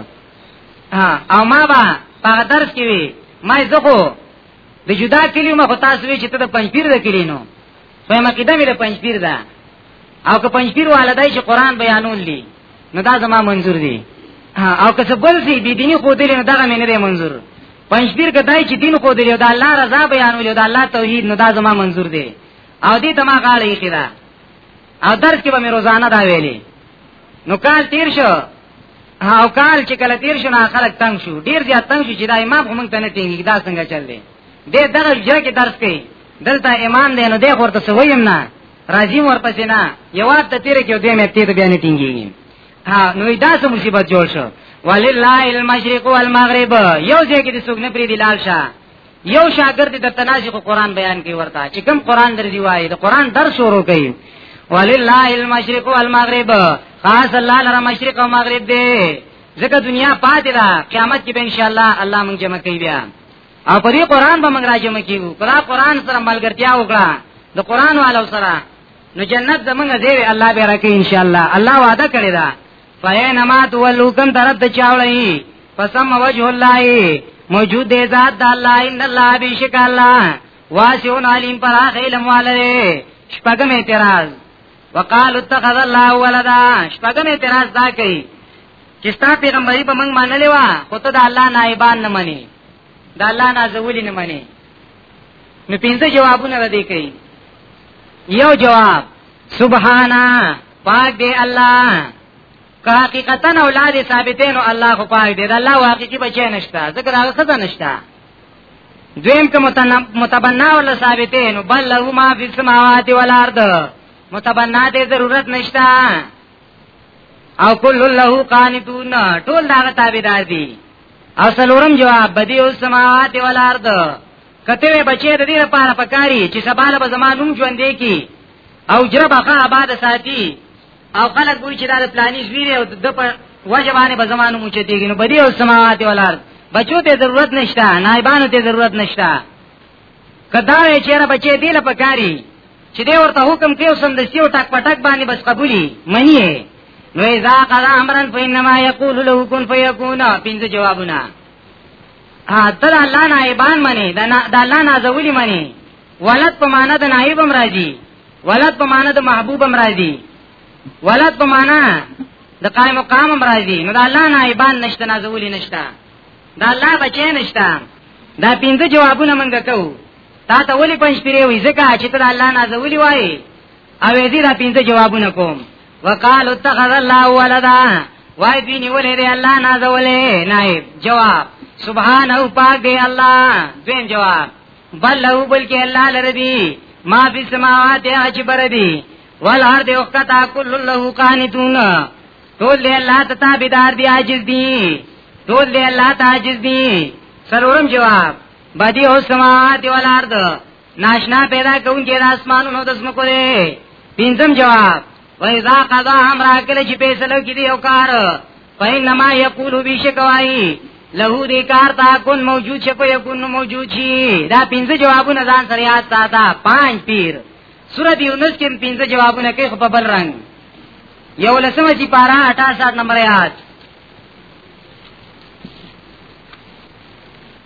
او ما با په درس کې وی ما زه خو د جدا کلیو ما خو تاسو وی چې ته د پنځپیر د کلینو فهمه کیده مې د پنځپیر ده او که پنځپیر والدای چې قران بیانون دي نو دا زما منظور دي او که څه بل سي بي ديني خو دې نه دغه مې نه دی منظور پنځپیر کدای چې دین خو دې دا الله رضا بیانول دا الله توحید نو دا زما منظور دي او دې تما غاړه یې کړه او درس کې به مې روزانه دا ویلي نو کال تیر شو او کال چې کله تیر شو نه خلک تنگ شو ډیر زیات تنگ شو چې دا امام هم ته نه ټینګي دا څنګه چل دی دې دغه ځای کې درس کوي دلته امام دی نو دې ورته سویم نه راځي ورپسې نه یو ته تیر کې دوی مې تیر بیا نه ټینګیږي ها نو دا څه مصیبت جوړ شو ولله المشرق والمغرب یو ځای کې د سګنه پری دی لال شاه یو شاګرد د تناسق قرآن بیان کوي ورته چې کوم قرآن درځي وایي د قرآن درس شروع کوي ولله المشرق والمغرب خاص الله لره مشرق او مغرب دی ځکه دنیا پاتې ده قیامت کې به ان شاء الله الله مونږ جمع کوي بیا او په دې قران به موږ راجم کیو کله قران سره ملګرتیا وکړه د قران والو سره نو جنت زمونږ دی الله به راکړي ان شاء الله الله وعده کړی دا فینما تولوکم طرف ته چاولای فسم وجه الله موجود دی ذات د الله ان الله بشک الله واسعون علیم پر اخیلم والره شپږم اعتراض وقالو اتخذ الله ولدا شپږم اعتراض دا کوي چې ستا پیغمبري په موږ منلې و خو ته د الله نایبان نه منې د الله نازولي نه منې نو پینځه جوابونه ردی کوي یو جواب سبحانا پاک دی الله که حقیقتا اولاد ثابتین او الله خو پاک دی د الله واقعي بچی نشته ذکر هغه څه نشته دویم که متبنا ولا ثابته نو بل له ما فی السماوات والارض متبنا ته ضرورت نشتا او کل له قانتون ټول دا تابعدار دي او سلورم جواب بدی او سماوات والارض کته بچی د دې لپاره پکاري چې سباله به زمانوم ژوندې کی او جربخه آباد ساتي او خلک وایي چې دا د پلاني زویره او د په وجبانه به زمانو مو چتیږي نو بدی او سماوات ولار بچو ته ضرورت نشته نایبانو ته ضرورت نشته کدا یې چیرې بچې دی لپاره کاری چې دی ورته حکم کوي او سندسي او ټک پټک باندې بس قبولي منی نو اذا قضا امرن فینما یقول له کن فیکون پینځه جوابونه ها تر الله نایبان منی دا الله نازولی منی ولد په معنا د نایبم راځي ولد په معنا د محبوب هم راځي ولد په معنا د قائم مقام هم راځي نو د الله نائبان نشته نازولی نشته د الله بچی نشته دا پینځه جوابونه مونږ کوو تا ته ولی پنځ پیری وي ځکه چې ته د الله نازولی وای او دې دا پینځه جوابونه کوم وقالو اتخذ الله ولدا وای دې نیولې دې الله نازولې نائب جواب سبحان او پاک دې الله دویم جواب بل له بل کې الله لره دی ما فی السماوات اج بر دی والارض وقتا کل له قانتون ټول دی الله ته تابعدار دی عاجز دی ټول دی الله ته عاجز دی سرورم جواب بدی او سماوات والارض ناشنا پیدا کون کې د اسمانونو د زمکو دی پینځم جواب و اذا قضا امر کله چې فیصله کړي او کار فینما یقول بشکوای له دې کار تا کون موجود شپه یکون موجود شي دا پنځه جوابونه ځان سره یاد ساته پنځ پیر سورۃ یونس کې پنځه جوابونه کې په بل رنگ یو لسمه چې پارا 68 نمبر یاد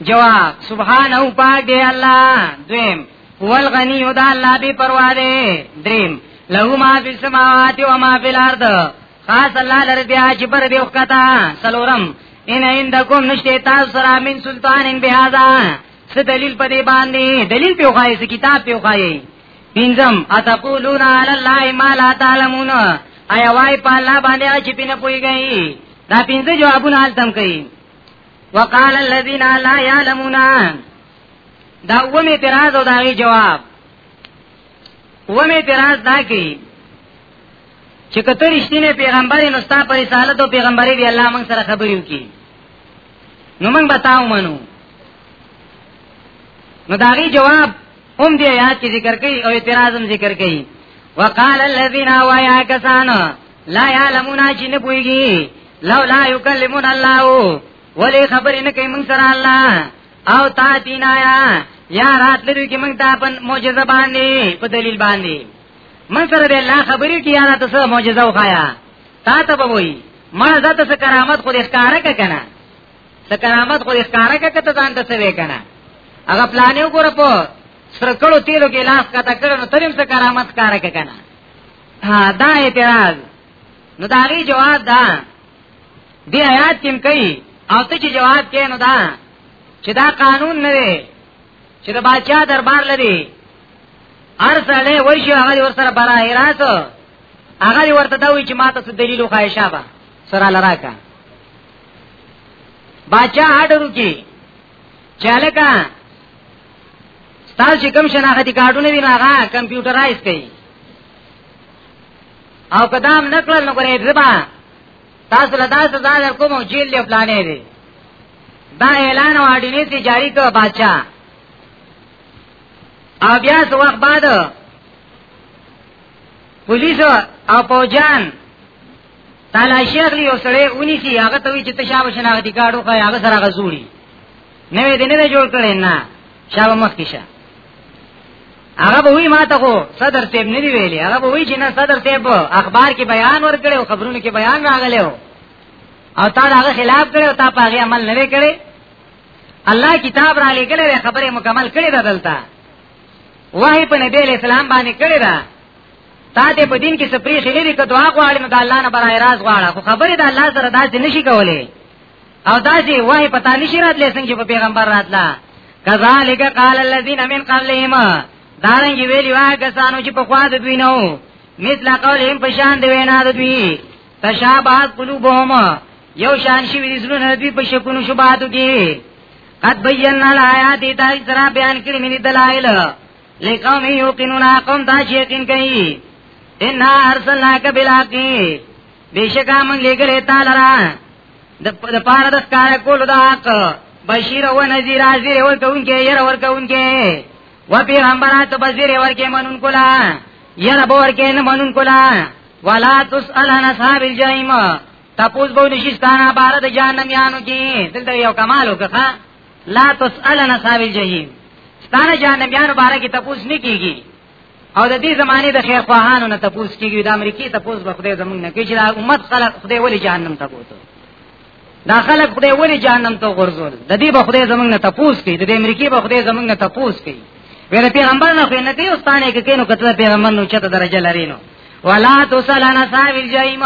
جواب سبحان او پاک دی الله دویم هو الغنی او دا الله به پروا دی دریم له ما فی السماوات و ما فی الارض خاص الله لره دی چې پر دی وکتا سلورم ان عندکم نشته تاسو سره من سلطان به هذا څه دلیل په دې باندې دلیل په وخایي څه کتاب په وخایي پینځم اتقولون علی الله ما لا تعلمون ایا وای په الله باندې چې پینې پويږي دا پینځه جوابونه حالتم کوي وقال الذين لا يعلمون دا ومه اعتراض او داغي جواب ومه اعتراض دا کی چې کته رښتینه پیغمبر نو ستا پر رسالت او پیغمبري دی الله موږ سره خبرې وکي نو موږ بتاو منو نو داغي جواب هم دی آیات کې ذکر کړي او اعتراض هم ذکر کړي وقال الذين وایا کسانو لا يعلمون چې نه پويږي لو لا يكلمون الله ولي خبر نه کوي موږ سره الله او تا دینا یا یا رات لري کې موږ ته په معجزه باندې په دلیل باندې موږ سره د الله خبرې کې یاره تاسو معجزه وخایا تا ته به وایي ما ذات څه کرامت خو دې ښکارا کنه څه کرامت خو دې ښکارا کنه ته ځان ته څه وکنه هغه پلانې وګوره په سرکړو تیلو کې لاس کاته کړو تریم څه کرامت ښکارا کنه دا اعتراض نو دا غي جواب دا دی آیات کې کوي او ته چې جواب کې نو دا چې دا قانون نه دی چې د بادشاہ دربار لري ارسله ورشي هغه ور سره براه راس هغه ورته دا وی چې ماته څه دلیل خو ښابه سره لراکا بادشاہ اډرو کې چالکا تاسو کوم شناختی کارتونه وی نه هغه کمپیوټرایز کړئ او قدم نکړل نو ګورې زبا تاسو له تاسو ځان کوم جیل له پلانې دی دا اعلان او اډینې ته جاری کړ بادشاہ او بیا څو وخت بعد پولیس او پوجان تلاشی اخلي او سړی اونی سي هغه ته وی چې ته شابه شناختی کارت وخا هغه سره غزوري نه وې دې نه جوړ کړي نه شابه مخ کې شه هغه به وی ما ته خو صدر صاحب نه دی ویلي هغه به وی چې نه صدر صاحب اخبار کې بیان ورکړي او خبرونو کې بیان راغلی او او تا هغه خلاف کړي او تا په هغه عمل نه کړي الله کتاب را لګلې خبره مکمل کړي ده دلته وحی په نبی اسلام باندې کړي ده تا ته په دین کې سپری خې لري که دعا غواړې نو د الله نه برای راز غواړه خو خبرې د الله سره داسې نشي کولې او داسې وای پتا نشي راتلې څنګه په پیغمبر راتلا کذالک قال الذين من قبلهم دارنګ ویلی وا کسانو چې په خوا د دوی نو مثل قولهم په شان دی وینا د دوی تشابهات قلوبهم یو شان شي ویل زلون دوی په شکونو شوباتو کې قد بینا الایات تا سره بیان کړی مې دلایل لقوم یوقنون قوم دا چې یقین کوي ان ارسلناک بالحقی بشکا من لګلې تعالی را د پاره د کار کول دا حق بشیر او نذیر حاضر او کونکي ير ور کونکي و پیغمبرات بشیر ور کې منون کولا ير بور کې نه منون کولا ولا تسأل عن اصحاب الجحیم تپوس بو نشستانه بار د جهنم یانو کې دلته یو کمال وکړه لا تسالنا صاحب الجحیم ستانه جهنميان مبارک ته پوس نه کیږي او د دې زمانه د خیر خواهانو نه ته پوس کیږي د امریکای ته پوس به خدای زمونږ نه کیږي دا امت خلک خدای ولی جهنم ته بوته دا خلک خدای ولی جهنم ته غرزول د دې به خدای زمونږ نه ته پوس کوي د امریکای به خدای زمونږ نه ته پوس کوي ویره پیغمبر نه خو نه کوي ستانه کې کینو کته پیغمبر نو چته درجه لري نو ولا تسالنا صاحب الجحیم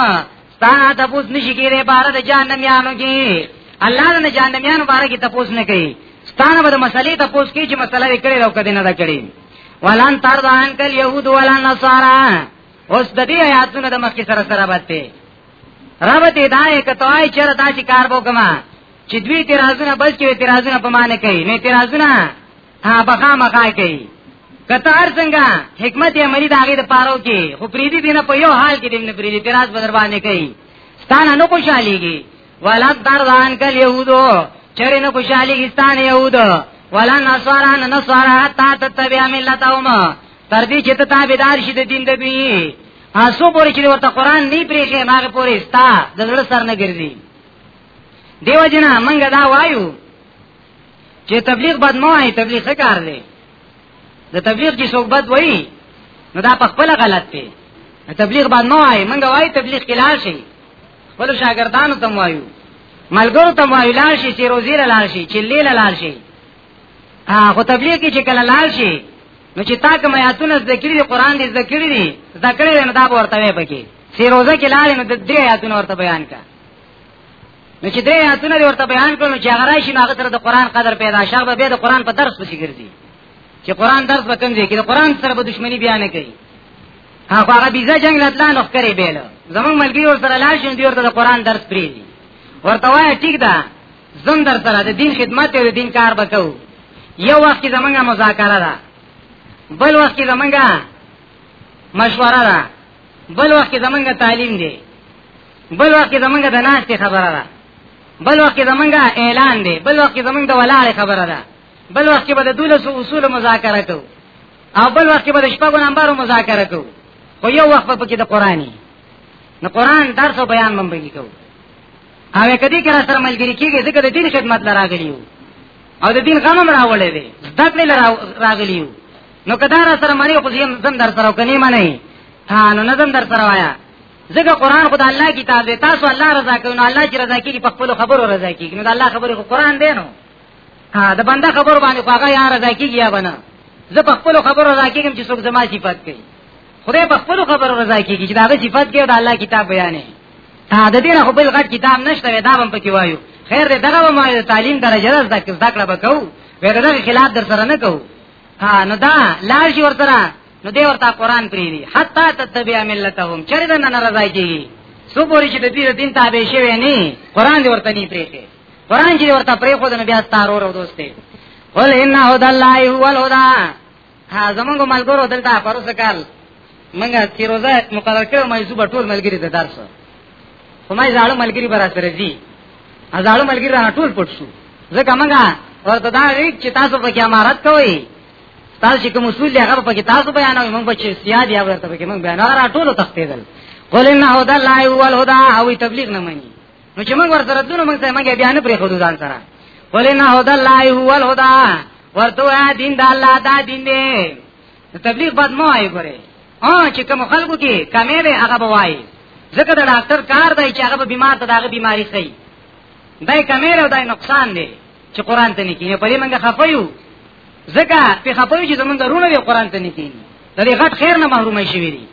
ستانه تپوس نشي کېږي بار د جهنميانو کې الله د جهنميانو بار کې تپوس نه کوي ستانه به مسلې تپوس کوي چې مسله یې کړې او کدی نه دا کړې ولن تردان کل يهود ولا نصارا اوس د دې آیاتونو د مخکې سره سره باندې رابط دا یې کتوای چې دا چې کار وکما چې دوی تیرازونه بس کې تیرازونه په معنی کوي نه تیرازونه ها بخا مخا کوي کته هر څنګه حکمت عملی دا غي د پاره کې خو پریدي دینه په یو حال کې دیم نه پریدي تراز بدر باندې کوي ستانه نو خوشاليږي ولا دردان کل یهودو چرې نو خوشاليږي ستانه یهودو ولا نصارا نصارا تا تتبع ملتهم تر دې چې ته تابعدار شې د دین د بي اسو پوری چې ورته قران نه پریخې ماغه پوری ستا د زړه سر نه ګرځي دیو جنا منګه دا وایو چې تبلیغ بد مو آی تبلیغ څه کار دی د تبلیغ کی څوک بد وای نو دا په خپل غلط دی تبلیغ بد مو آی منګه وای تبلیغ کې لاړ شي خپل شاګردانو ته وایو ملګرو ته وایو لاړ شي چې روزي لاړ شي چې لیل لاړ شي هغه تبلیغ کې چې کله لاړ شي نو چې تا کوم آیاتونه ذکر دي قران دې ذکر دي ذکر دې نه دا ورته وي پکې سی روزه کې لاړ نو د دې آیاتونه ورته بیان کا نو چې درې آیاتونه دی ورته بیان کړو چې هغه راشي نو هغه سره د قران قدر پیدا شغه به د قران په درس پسې ګرځي چې قران درس وکم دی کې د قران سره به دښمنی بیان کوي هغه هغه بيزه جنگ لاتلا نو کوي بیل زمون ملګری ور سره لاړ شون دی ورته د قران درس پریږي ورته وای ټیک ده زم در سره د دین خدمت او د دین کار وکاو یو وخت کې زمونږه مذاکره ده بل وخت کې زمونږه مشوره ده بل وخت کې زمونږه تعلیم دی بل وخت کې زمونږ د ناشتې خبره ده بل وخت کې زمونږ اعلان دی بل وخت کې زمونږ د ولاړې خبره ده بل وخت کې به د دولسو اصول مذاکره کوو او بل وخت کې به د شپږو نمبرو مذاکره کوو خو یو وخت په کې د قرآني نو قرآن درس او بیان هم بګي کوو او کدی کرا سره ملګری کیږي ځکه د دین خدمت لراغلی یو او د دین غنم راولې دي زده کړې لراغلی یو نو کدار سره مری خو زم در سره کني معنی ها نو نظم در سره وایا ځکه قران خدای الله کتاب دی تاسو الله رضا کوي نو الله چې رضا کیږي په خپل خبرو رضا کیږي نو د الله خبره خو قران دی نو ها د بنده خبر باندې خواږه یا رضا کیږي یا بنه زه په خپل خبرو رضا کیږم چې څوک زما صفات کوي خدای په خپل خبرو رضا کیږي چې دا به صفات کوي د الله کتاب بیانې تا د دې نه خو بل غټ کتاب نشته دا هم پکې وایو خیر دې دغه ما تعلیم درجه ده زده کړه وکاو ورته خلاف در سره نه کوو ها نو دا لار شي ورته نو دی ورته قران پریری حتا تتبع ملتهم چرې نه ناراضه کیږي سو پوری چې د دې دین تابع شوی نه قران دی ورته نه پریږي قران چې ورته پرې خو د نبی استارو ورو دوستي قل ان هدى الله هو الهدى ها زمونږ ملګرو دلته پروسه کال منګه تیروزه مقرر کړو مې زوب ټول ملګری ته درس خو مې زاړو ملګری برا سره دي زاړو ملګری را ټول پټ شو ځکه منګه ورته دا وی چې تاسو په کې امارت کوئ تاسو چې کوم اصول دی هغه په کې تاسو بیانوي موږ بچي سیاد یا ورته کې موږ بیان را ټولو تختیدل قل ان هدا لا هو الهدى او تبلیغ نه مانی نو چې موږ ورته راتلو موږ ته موږ بیان پرې خو ځان سره قل ان هدا لا هو الهدى ورته دین د الله دا دین دی تبلیغ بد مو آی ګره ا چې کوم خلکو کې کمې ده هغه بوای ځکه د ډاکټر کار دی چې هغه بیمار ته دغه بیماری خي دای کمې ده دای نقصان دی چې قران ته نه کینه پرې موږ خفایو ځکه په خپل چې زمونږ رونه وی قران ته نه کینی د دې غټ خیر نه محرومه شي ویری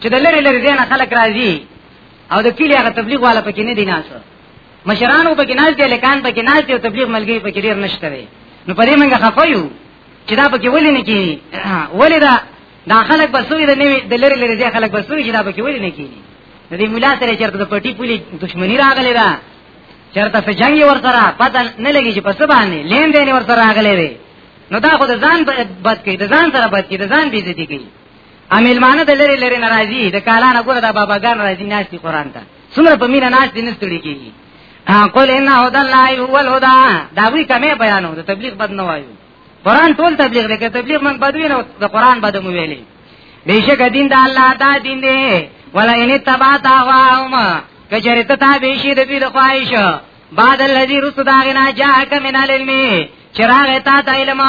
چې د لری لری دینه خلک راځي او د کلی هغه تبلیغ والا پکې نه دی ناسو مشرانو پکې ناز دی لکان پکې ناز دی او تبلیغ ملګری پکې ډیر نشته دی نو پرې موږ خفایو چې دا پکې ولې نه کینی ولې دا دا خلک بسوي د نوی د لری لری ځای خلک بسوي چې دا پکې ولې نه کینی د دې مولا سره چرته د پټي پولی دښمنی راغلی دا چرته څه جنگ ور سره پته نه لګي چې په څه باندې لین دین ور سره راغلي وي نو دا خو د ځان بد کوي د ځان سره بد کوي د ځان بیزتی کوي امیل مانه د لری لری ناراضي د کالانه ګوره د باباګان راضي ناشتي قران ته څومره په مینه ناشتي نستړي کیږي قل ان هدى الله هو الهدى دا وی کمه بیانو د تبلیغ بد نه وایو قران ټول تبلیغ دی که تبلیغ من بدوی نه د قران بد مو ویلي بیشک دین دا الله دا دین دی ولا ان تبا تا واهم کچری ته تا بیشی د دې خواهش بعد الذی رسو دا غنا جاءک من العلم چراغ تا ته علم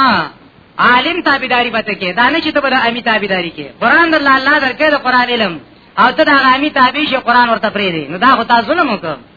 عالم تابعداري پته کې دانه چې ته به امی تابعداري کې قران الله الله درکې د قران علم او ته دا امی تابع شي قران ورته پرې دی نو دا خو تاسو ظلم وکړه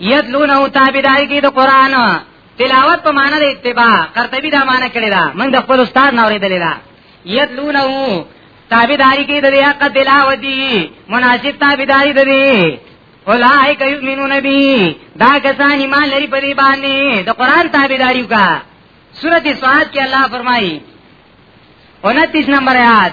یتلونه او تابعداري کې د قران تلاوت په معنی د اتباع قرطبي دا معنی کړی دا موږ د خپل استاد نه اورېدلې دا یتلونه تابعداري کې د حق تلاوت دي مناسب تابعداري دي اولائک یؤمنون بی دا کسان ایمان لري په دې باندې د قران تابعداري وکا سورته سواد کې الله فرمایي 29 نمبر آیات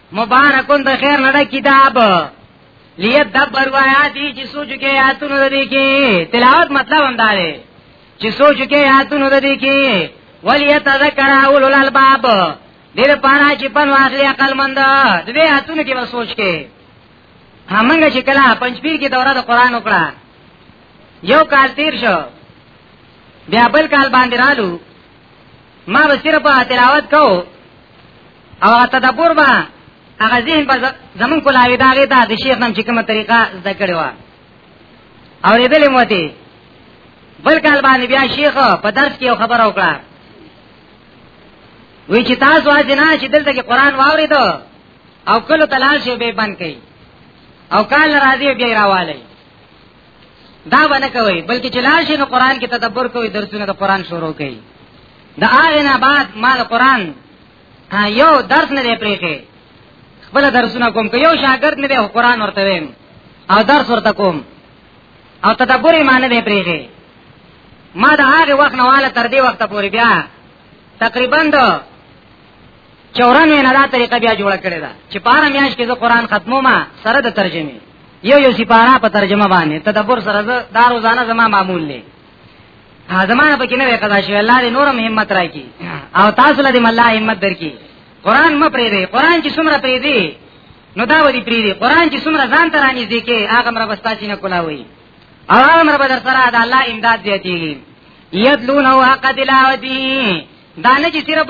مبارکون د خیر نه کتاب لیت دبر وایا دی چې سوچ کې آیاتونو د دې کې تلاوت مطلب هم دی چې سوچ کې آیاتونو د دې کې ولیت ذکر اول الباب دې لپاره چې پن واخلي عقل مند دې آیاتونو کې سوچ کې همغه چې کله پنځپیر کې دوره د قران وکړه یو کال تیر شو بیا بل کال باندې رالو ما به صرف تلاوت کو او تدبر با هغه ذهن په زمون کولاوي دا غي دا د شیخ نام چې کومه طریقه زده کړې و او ریدلې مو دي بل کال باندې بیا شیخ په درس کې خبر او کړه وی چې تاسو اځ نه چې دلته کې قران واوري دو او کله تلاش به بند کړي او کال راځي بیا راوالي دا ونه کوي بلکې چې لاړ شي نو قران کې تدبر کوي درسونه د قران شروع کوي دا هغه نه بعد ما د قران یو درس نه دی پریخي خپل درسونه کوم که یو شاګرد نه دی قران ورته ویم او درس ورته کوم او تدبر یې معنی دی پریخي ما د هغه وخت نه واله تر دې وخت پورې بیا تقریبا د چورن وینا دا طریقه بیا جوړ کړی دا چې پاره میاش کې زه قران ختمو ما سره د ترجمه یو یو سپارا په ترجمه باندې تدبر سره دا روزانه زما معمول دی زمانه پکې نه وکړا شو الله دې نورم همت راکړي او تاسو له دې الله همت درکړي قران م پرې دی قران چې څومره پرې دی نو دا ودی پرې دی قران چې څومره ځان ته رانی دی کې هغه مر بستا چې نه کولاوي او هغه مر بدر سره دا الله امداد دی دی یتلونه حق تلاوتی دا نه چې صرف